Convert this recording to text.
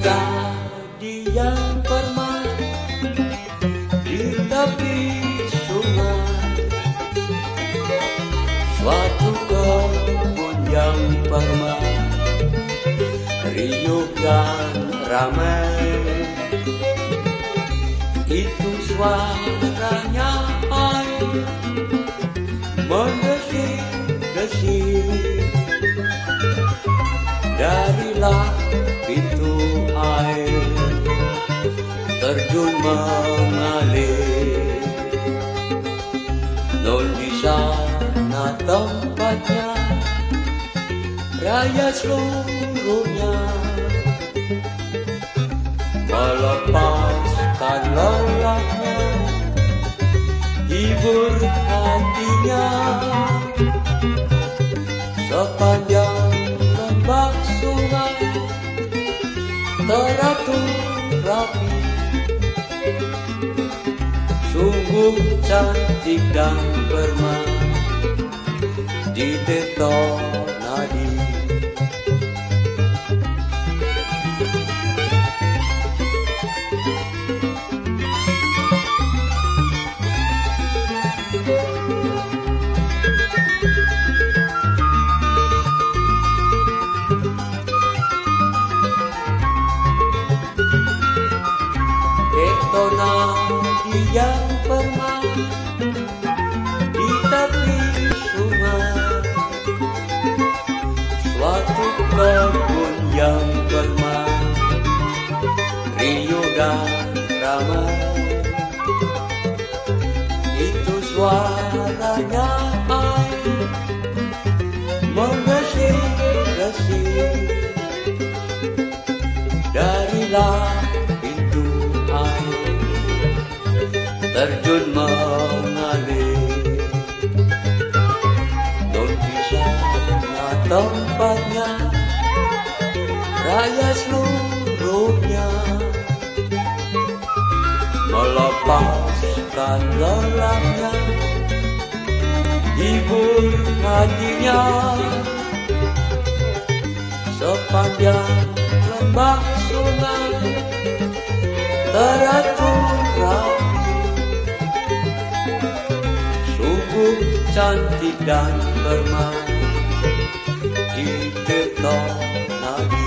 tadi yang pernah di tepi sungai suatu kebun yang pernah riuh dan ramai. Itu suaranya air mendesir-desir dari mengalir. Nol di sana tempatnya Raya seluruhnya. Melepaskan lelahnya Hibur hatinya. Sepanjang lembah sungai Teratur rapi Sungguh cantik dan permai Di detok nadi Detona yang permai Di tepi sungai Suatu kebun yang permai Rio dan ramai. Itu suaranya Terjun mengalir. Di sana tempatnya Raya seluruhnya. Melepaskan lelahnya Hibur hatinya. Sepanjang lembah sungai Teratur cantik dan bermain di detok nadi.